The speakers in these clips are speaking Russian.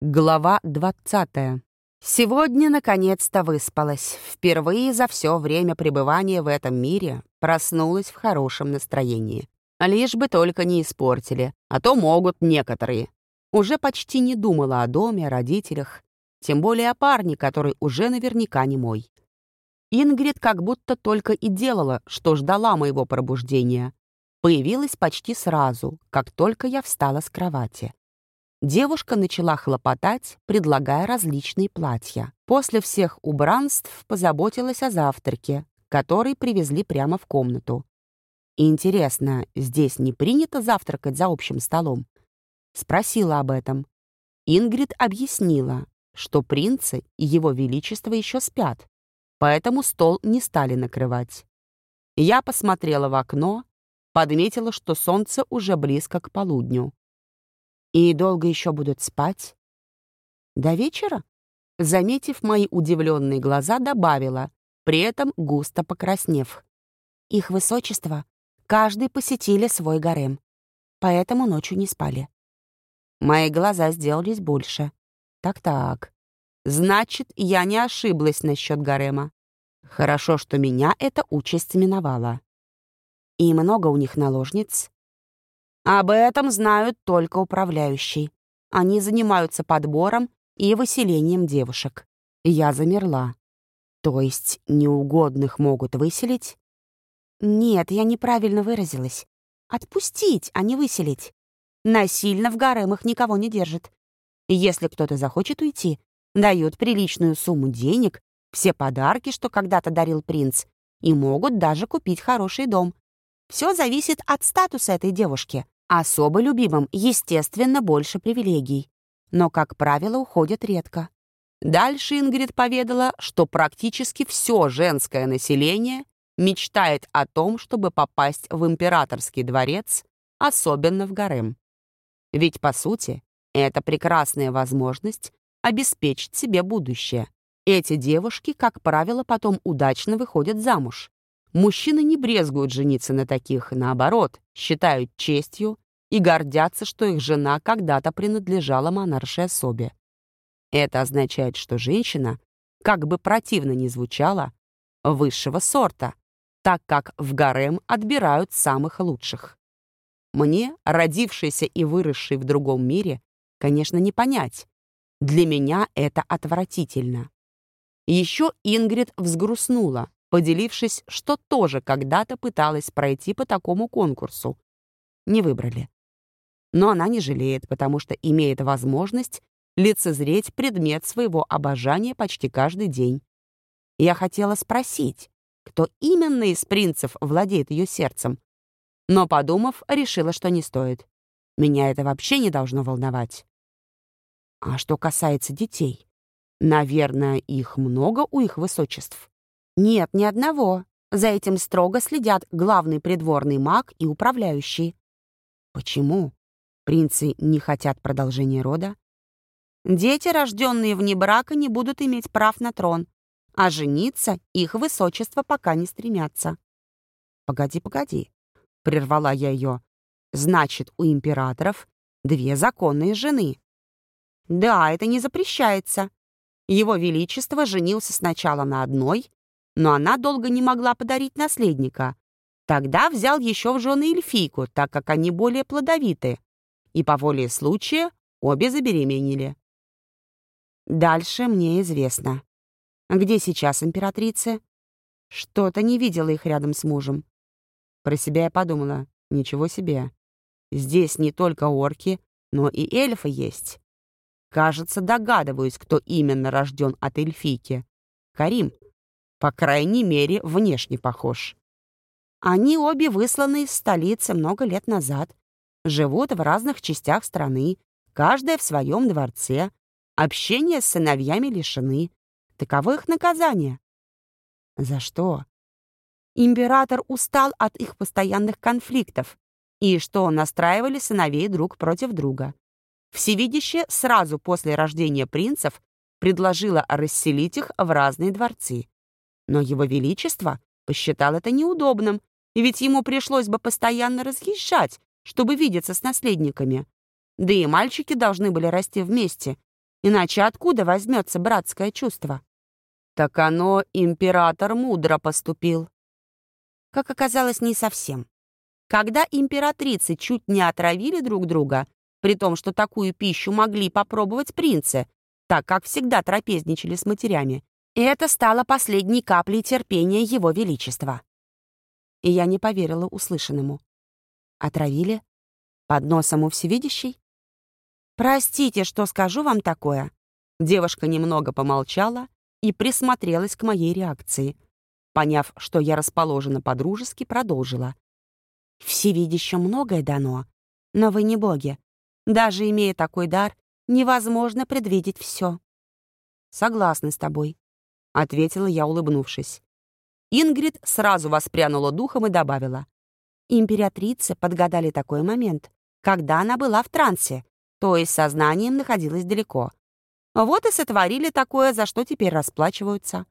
Глава 20. Сегодня наконец-то выспалась. Впервые за все время пребывания в этом мире проснулась в хорошем настроении. Лишь бы только не испортили, а то могут некоторые. Уже почти не думала о доме, о родителях, тем более о парне, который уже наверняка не мой. Ингрид как будто только и делала, что ждала моего пробуждения. Появилась почти сразу, как только я встала с кровати. Девушка начала хлопотать, предлагая различные платья. После всех убранств позаботилась о завтраке, который привезли прямо в комнату. Интересно, здесь не принято завтракать за общим столом? Спросила об этом. Ингрид объяснила, что принцы и его величество еще спят, поэтому стол не стали накрывать. Я посмотрела в окно, подметила, что солнце уже близко к полудню. И долго еще будут спать? До вечера? Заметив мои удивленные глаза, добавила, при этом густо покраснев. Их высочество, каждый посетили свой гарем, поэтому ночью не спали. Мои глаза сделались больше. Так-так. Значит, я не ошиблась насчет гарема. Хорошо, что меня эта участь миновала. И много у них наложниц. Об этом знают только управляющие. Они занимаются подбором и выселением девушек. Я замерла. То есть неугодных могут выселить? Нет, я неправильно выразилась. Отпустить, а не выселить. Насильно в гаремах никого не держат. Если кто-то захочет уйти, дают приличную сумму денег, все подарки, что когда-то дарил принц, и могут даже купить хороший дом. Все зависит от статуса этой девушки. Особо любимым, естественно, больше привилегий. Но, как правило, уходят редко. Дальше Ингрид поведала, что практически все женское население мечтает о том, чтобы попасть в императорский дворец, особенно в гарем. Ведь, по сути, это прекрасная возможность обеспечить себе будущее. Эти девушки, как правило, потом удачно выходят замуж. Мужчины не брезгуют жениться на таких, наоборот, считают честью и гордятся, что их жена когда-то принадлежала монаршей особе. Это означает, что женщина, как бы противно ни звучала, высшего сорта, так как в гарем отбирают самых лучших. Мне, родившейся и выросшей в другом мире, конечно, не понять. Для меня это отвратительно. Еще Ингрид взгрустнула, поделившись, что тоже когда-то пыталась пройти по такому конкурсу. Не выбрали. Но она не жалеет, потому что имеет возможность лицезреть предмет своего обожания почти каждый день. Я хотела спросить, кто именно из принцев владеет ее сердцем, но, подумав, решила, что не стоит. Меня это вообще не должно волновать. А что касается детей, наверное, их много у их высочеств. Нет, ни одного. За этим строго следят главный придворный маг и управляющий. Почему? Принцы не хотят продолжения рода? Дети, рожденные вне брака, не будут иметь прав на трон, а жениться их высочество пока не стремятся. «Погоди, погоди», — прервала я ее. «Значит, у императоров две законные жены». «Да, это не запрещается. Его Величество женился сначала на одной, но она долго не могла подарить наследника. Тогда взял еще в жены эльфийку, так как они более плодовиты. И по воле случая обе забеременели. Дальше мне известно. Где сейчас императрица? Что-то не видела их рядом с мужем. Про себя я подумала, ничего себе. Здесь не только орки, но и эльфы есть. Кажется, догадываюсь, кто именно рожден от эльфийки. Карим, по крайней мере, внешне похож. Они обе высланы из столицы много лет назад. Живут в разных частях страны, каждая в своем дворце. Общение с сыновьями лишены. Таково их наказание. За что? Император устал от их постоянных конфликтов и что настраивали сыновей друг против друга. Всевидящее сразу после рождения принцев предложила расселить их в разные дворцы. Но его величество посчитал это неудобным, ведь ему пришлось бы постоянно разъезжать, чтобы видеться с наследниками. Да и мальчики должны были расти вместе, Иначе откуда возьмется братское чувство? Так оно император мудро поступил. Как оказалось, не совсем. Когда императрицы чуть не отравили друг друга, при том, что такую пищу могли попробовать принцы, так как всегда трапезничали с матерями, это стало последней каплей терпения его величества. И я не поверила услышанному. Отравили? Под носом у всевидящей? «Простите, что скажу вам такое». Девушка немного помолчала и присмотрелась к моей реакции. Поняв, что я расположена по-дружески, продолжила. «Всевидяще многое дано, но вы не боги. Даже имея такой дар, невозможно предвидеть все». «Согласна с тобой», — ответила я, улыбнувшись. Ингрид сразу воспрянула духом и добавила. Императрице подгадали такой момент, когда она была в трансе, то есть сознанием находилась далеко. Вот и сотворили такое, за что теперь расплачиваются.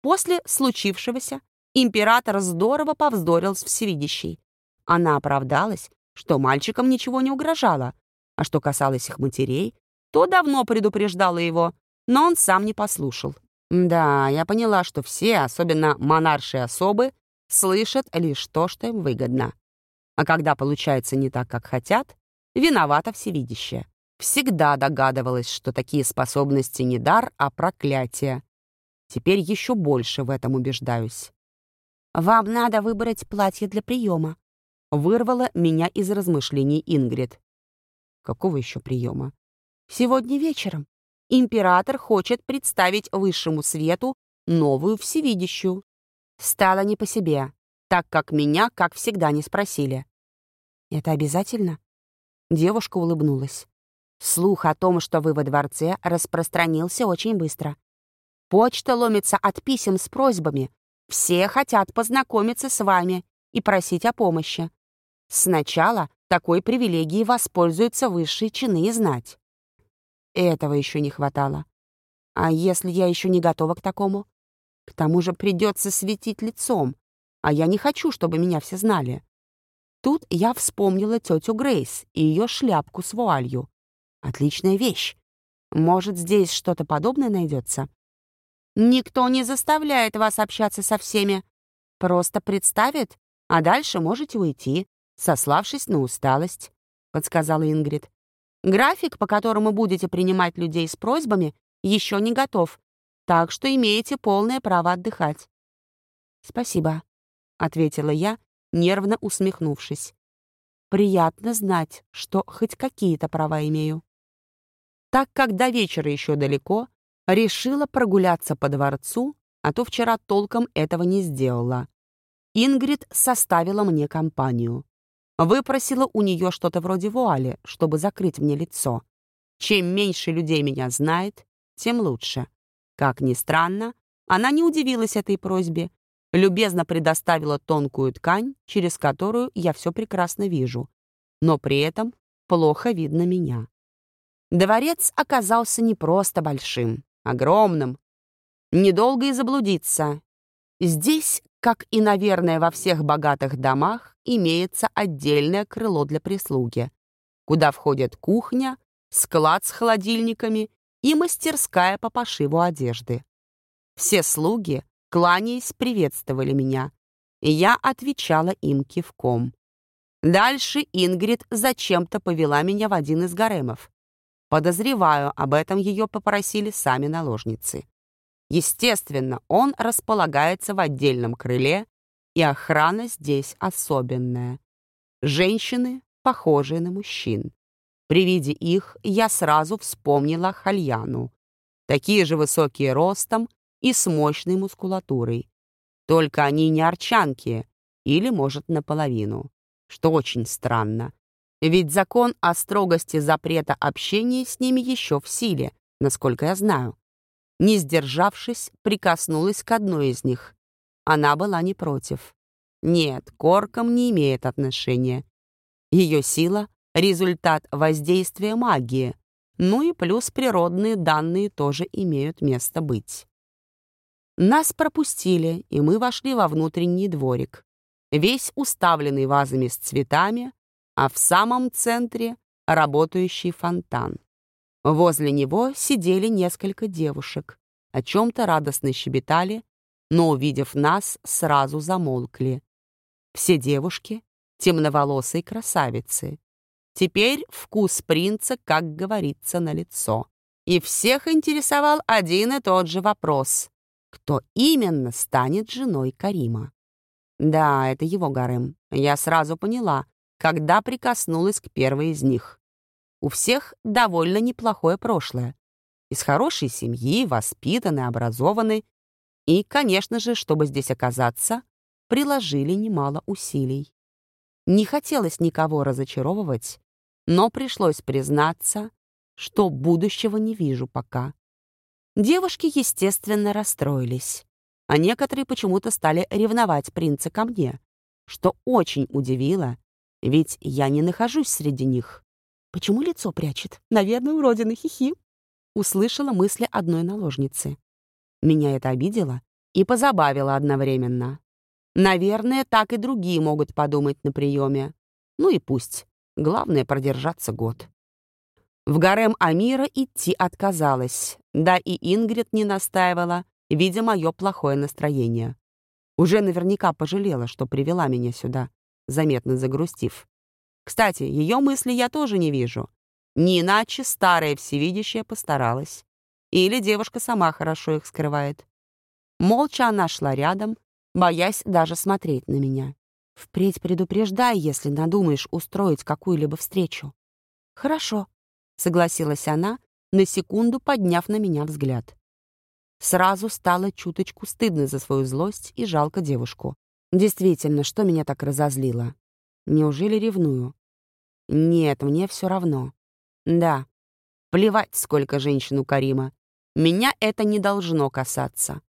После случившегося император здорово повздорил с всевидящей. Она оправдалась, что мальчикам ничего не угрожало, а что касалось их матерей, то давно предупреждала его, но он сам не послушал. Да, я поняла, что все, особенно монарши особы, слышат лишь то, что им выгодно. А когда получается не так, как хотят, виновата всевидящая. Всегда догадывалась, что такие способности не дар, а проклятие. Теперь еще больше в этом убеждаюсь. «Вам надо выбрать платье для приема», — вырвала меня из размышлений Ингрид. «Какого еще приема?» «Сегодня вечером. Император хочет представить высшему свету новую всевидящую». Стало не по себе, так как меня, как всегда, не спросили. «Это обязательно?» Девушка улыбнулась. Слух о том, что вы во дворце, распространился очень быстро. Почта ломится от писем с просьбами. Все хотят познакомиться с вами и просить о помощи. Сначала такой привилегией воспользуются высшие чины и знать. Этого еще не хватало. А если я еще не готова к такому? К тому же придется светить лицом, а я не хочу, чтобы меня все знали. Тут я вспомнила тетю Грейс и ее шляпку с вуалью. Отличная вещь. Может, здесь что-то подобное найдется? Никто не заставляет вас общаться со всеми. Просто представит, а дальше можете уйти, сославшись на усталость, — подсказала Ингрид. График, по которому будете принимать людей с просьбами, еще не готов, так что имеете полное право отдыхать. «Спасибо», — ответила я, нервно усмехнувшись. «Приятно знать, что хоть какие-то права имею». Так как до вечера еще далеко, решила прогуляться по дворцу, а то вчера толком этого не сделала. Ингрид составила мне компанию. Выпросила у нее что-то вроде вуали, чтобы закрыть мне лицо. Чем меньше людей меня знает, тем лучше. Как ни странно, она не удивилась этой просьбе любезно предоставила тонкую ткань, через которую я все прекрасно вижу, но при этом плохо видно меня. Дворец оказался не просто большим, огромным. Недолго и заблудиться. Здесь, как и, наверное, во всех богатых домах, имеется отдельное крыло для прислуги, куда входят кухня, склад с холодильниками и мастерская по пошиву одежды. Все слуги кланяясь, приветствовали меня, и я отвечала им кивком. Дальше Ингрид зачем-то повела меня в один из гаремов. Подозреваю, об этом ее попросили сами наложницы. Естественно, он располагается в отдельном крыле, и охрана здесь особенная. Женщины, похожие на мужчин. При виде их я сразу вспомнила Хальяну. Такие же высокие ростом, и с мощной мускулатурой. Только они не арчанки, или, может, наполовину, что очень странно. Ведь закон о строгости запрета общения с ними еще в силе, насколько я знаю. Не сдержавшись, прикоснулась к одной из них. Она была не против. Нет, к оркам не имеет отношения. Ее сила — результат воздействия магии, ну и плюс природные данные тоже имеют место быть. Нас пропустили, и мы вошли во внутренний дворик, весь уставленный вазами с цветами, а в самом центре — работающий фонтан. Возле него сидели несколько девушек, о чем-то радостно щебетали, но, увидев нас, сразу замолкли. Все девушки — темноволосые красавицы. Теперь вкус принца, как говорится, на лицо. И всех интересовал один и тот же вопрос. Кто именно станет женой Карима? Да, это его гарем. Я сразу поняла, когда прикоснулась к первой из них. У всех довольно неплохое прошлое. Из хорошей семьи, воспитаны, образованы. И, конечно же, чтобы здесь оказаться, приложили немало усилий. Не хотелось никого разочаровывать, но пришлось признаться, что будущего не вижу пока. Девушки, естественно, расстроились, а некоторые почему-то стали ревновать принца ко мне, что очень удивило, ведь я не нахожусь среди них. «Почему лицо прячет? Наверное, уродина, хихи!» Услышала мысли одной наложницы. Меня это обидело и позабавило одновременно. Наверное, так и другие могут подумать на приеме. Ну и пусть. Главное — продержаться год. В гарем Амира идти отказалась, да и Ингрид не настаивала, видя мое плохое настроение. Уже наверняка пожалела, что привела меня сюда, заметно загрустив. Кстати, ее мысли я тоже не вижу. Не иначе старая всевидящая постаралась. Или девушка сама хорошо их скрывает. Молча она шла рядом, боясь даже смотреть на меня. Впредь предупреждай, если надумаешь устроить какую-либо встречу. Хорошо, согласилась она, на секунду подняв на меня взгляд. Сразу стало чуточку стыдно за свою злость и жалко девушку. Действительно, что меня так разозлило? Неужели ревную? Нет, мне все равно. Да, плевать, сколько женщин у Карима. Меня это не должно касаться.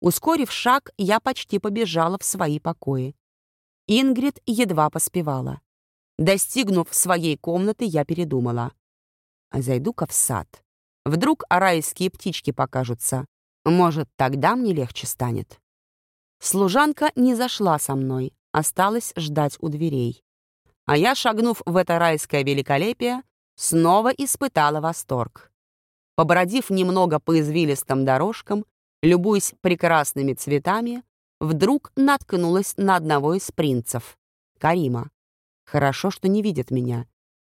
Ускорив шаг, я почти побежала в свои покои. Ингрид едва поспевала. Достигнув своей комнаты, я передумала. Зайду-ка в сад. Вдруг райские птички покажутся. Может, тогда мне легче станет. Служанка не зашла со мной, осталась ждать у дверей. А я, шагнув в это райское великолепие, снова испытала восторг. Побродив немного по извилистым дорожкам, любуясь прекрасными цветами, вдруг наткнулась на одного из принцев — Карима. Хорошо, что не видит меня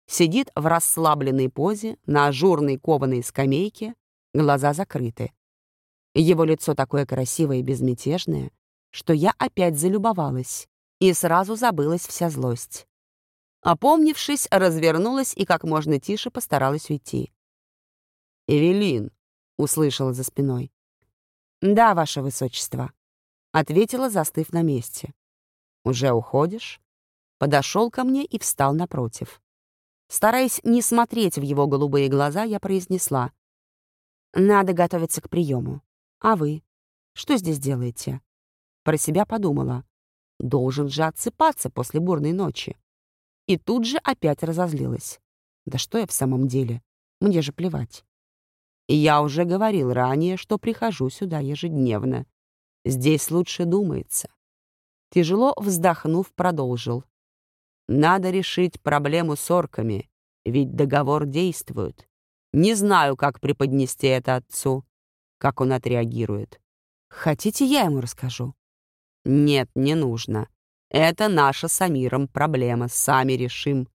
сидит в расслабленной позе на ажурной кованой скамейке, глаза закрыты. Его лицо такое красивое и безмятежное, что я опять залюбовалась, и сразу забылась вся злость. Опомнившись, развернулась и как можно тише постаралась уйти. «Эвелин», — услышала за спиной. «Да, ваше высочество», — ответила, застыв на месте. «Уже уходишь?» Подошел ко мне и встал напротив. Стараясь не смотреть в его голубые глаза, я произнесла. «Надо готовиться к приему. А вы? Что здесь делаете?» Про себя подумала. «Должен же отсыпаться после бурной ночи». И тут же опять разозлилась. «Да что я в самом деле? Мне же плевать». я уже говорил ранее, что прихожу сюда ежедневно. Здесь лучше думается. Тяжело вздохнув, продолжил. Надо решить проблему с орками, ведь договор действует. Не знаю, как преподнести это отцу, как он отреагирует. Хотите, я ему расскажу? Нет, не нужно. Это наша с Амиром проблема, сами решим.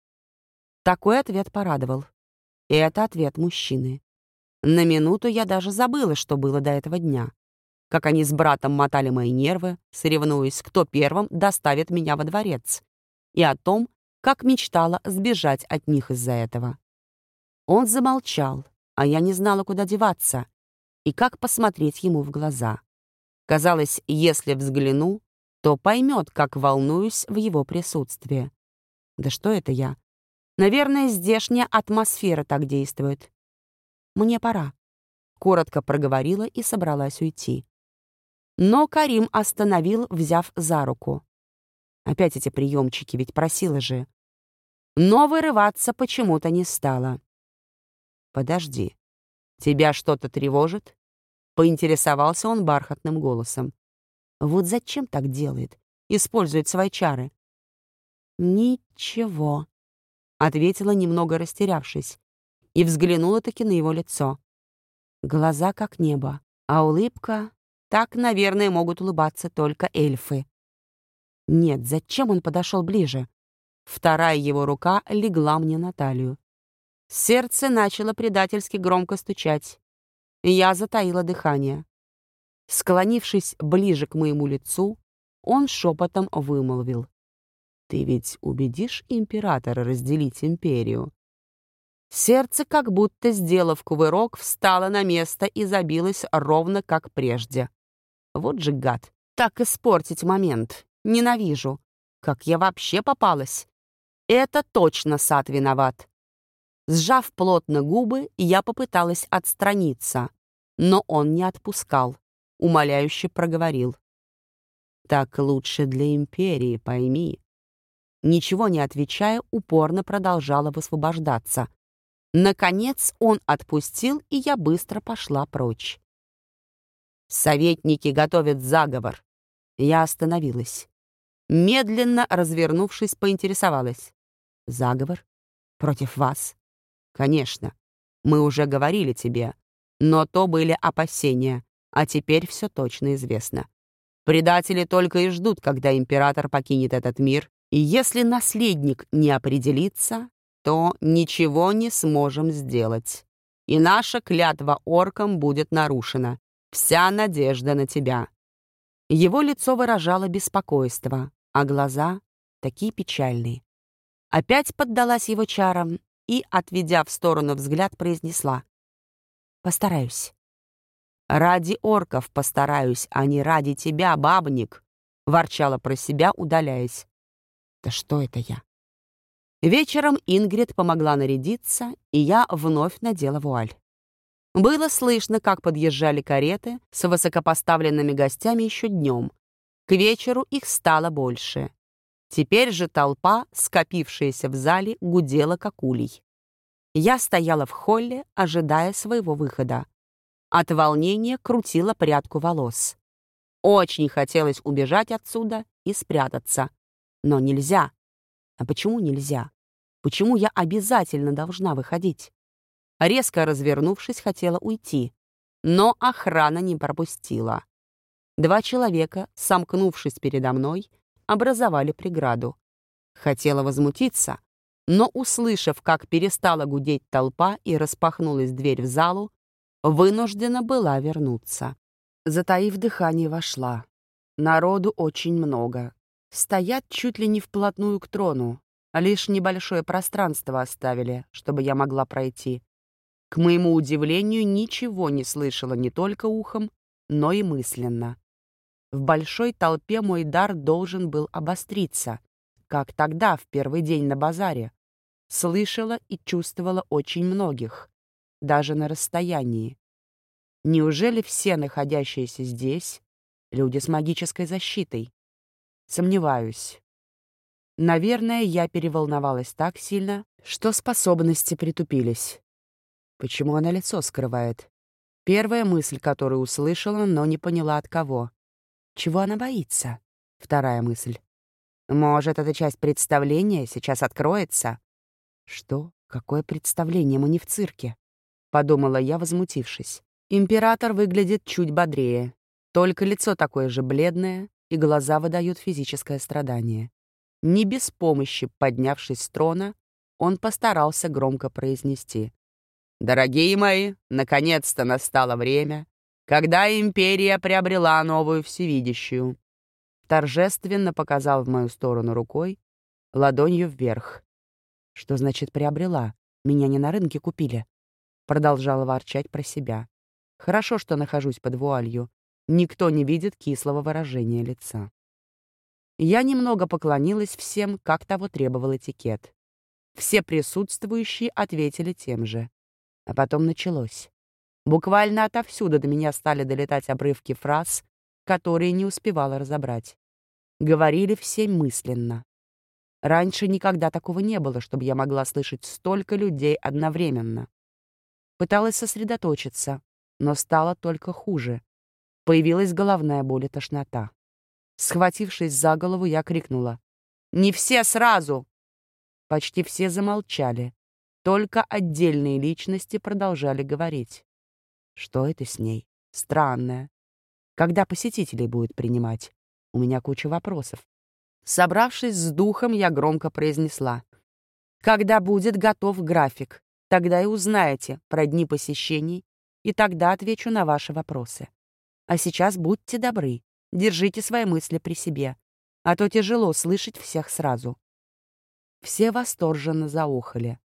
Такой ответ порадовал. И это ответ мужчины. На минуту я даже забыла, что было до этого дня. Как они с братом мотали мои нервы, соревнуясь, кто первым доставит меня во дворец и о том, как мечтала сбежать от них из-за этого. Он замолчал, а я не знала, куда деваться и как посмотреть ему в глаза. Казалось, если взгляну, то поймет, как волнуюсь в его присутствии. Да что это я? Наверное, здешняя атмосфера так действует. Мне пора. Коротко проговорила и собралась уйти. Но Карим остановил, взяв за руку. Опять эти приемчики, ведь просила же. Но вырываться почему-то не стала. «Подожди, тебя что-то тревожит?» Поинтересовался он бархатным голосом. «Вот зачем так делает? Использует свои чары?» «Ничего», — ответила, немного растерявшись. и взглянула-таки на его лицо. Глаза как небо, а улыбка... Так, наверное, могут улыбаться только эльфы. Нет, зачем он подошел ближе? Вторая его рука легла мне на талию. Сердце начало предательски громко стучать. Я затаила дыхание. Склонившись ближе к моему лицу, он шепотом вымолвил. «Ты ведь убедишь императора разделить империю?» Сердце, как будто сделав кувырок, встало на место и забилось ровно как прежде. Вот же гад, так испортить момент. Ненавижу. Как я вообще попалась? Это точно сад виноват. Сжав плотно губы, я попыталась отстраниться, но он не отпускал, умоляюще проговорил. «Так лучше для империи, пойми». Ничего не отвечая, упорно продолжала высвобождаться. Наконец он отпустил, и я быстро пошла прочь. «Советники готовят заговор». Я остановилась. Медленно развернувшись, поинтересовалась. «Заговор? Против вас?» «Конечно. Мы уже говорили тебе. Но то были опасения, а теперь все точно известно. Предатели только и ждут, когда император покинет этот мир, и если наследник не определится, то ничего не сможем сделать. И наша клятва оркам будет нарушена. Вся надежда на тебя». Его лицо выражало беспокойство, а глаза такие печальные. Опять поддалась его чарам и, отведя в сторону взгляд, произнесла. «Постараюсь». «Ради орков постараюсь, а не ради тебя, бабник», — ворчала про себя, удаляясь. «Да что это я?» Вечером Ингрид помогла нарядиться, и я вновь надела вуаль. Было слышно, как подъезжали кареты с высокопоставленными гостями еще днем. К вечеру их стало больше. Теперь же толпа, скопившаяся в зале, гудела как улей. Я стояла в холле, ожидая своего выхода. От волнения крутила прядку волос. Очень хотелось убежать отсюда и спрятаться. Но нельзя. А почему нельзя? Почему я обязательно должна выходить? Резко развернувшись, хотела уйти, но охрана не пропустила. Два человека, сомкнувшись передо мной, образовали преграду. Хотела возмутиться, но, услышав, как перестала гудеть толпа и распахнулась дверь в залу, вынуждена была вернуться. Затаив дыхание, вошла. Народу очень много. Стоят чуть ли не вплотную к трону, лишь небольшое пространство оставили, чтобы я могла пройти. К моему удивлению, ничего не слышала не только ухом, но и мысленно. В большой толпе мой дар должен был обостриться, как тогда, в первый день на базаре. Слышала и чувствовала очень многих, даже на расстоянии. Неужели все находящиеся здесь — люди с магической защитой? Сомневаюсь. Наверное, я переволновалась так сильно, что способности притупились. Почему она лицо скрывает? Первая мысль, которую услышала, но не поняла от кого. Чего она боится? Вторая мысль. Может, эта часть представления сейчас откроется? Что? Какое представление? Мы не в цирке. Подумала я, возмутившись. Император выглядит чуть бодрее. Только лицо такое же бледное, и глаза выдают физическое страдание. Не без помощи, поднявшись с трона, он постарался громко произнести. Дорогие мои, наконец-то настало время, когда империя приобрела новую всевидящую. Торжественно показал в мою сторону рукой, ладонью вверх. Что значит приобрела? Меня не на рынке купили. Продолжала ворчать про себя. Хорошо, что нахожусь под вуалью. Никто не видит кислого выражения лица. Я немного поклонилась всем, как того требовал этикет. Все присутствующие ответили тем же. А потом началось. Буквально отовсюду до меня стали долетать обрывки фраз, которые не успевала разобрать. Говорили все мысленно. Раньше никогда такого не было, чтобы я могла слышать столько людей одновременно. Пыталась сосредоточиться, но стало только хуже. Появилась головная боль и тошнота. Схватившись за голову, я крикнула. «Не все сразу!» Почти все замолчали, Только отдельные личности продолжали говорить. Что это с ней? Странная. Когда посетителей будет принимать? У меня куча вопросов. Собравшись с духом, я громко произнесла. Когда будет готов график, тогда и узнаете про дни посещений, и тогда отвечу на ваши вопросы. А сейчас будьте добры, держите свои мысли при себе, а то тяжело слышать всех сразу. Все восторженно заохали,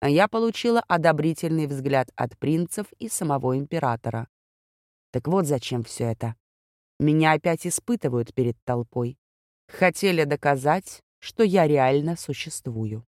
а я получила одобрительный взгляд от принцев и самого императора. Так вот зачем все это. Меня опять испытывают перед толпой. Хотели доказать, что я реально существую.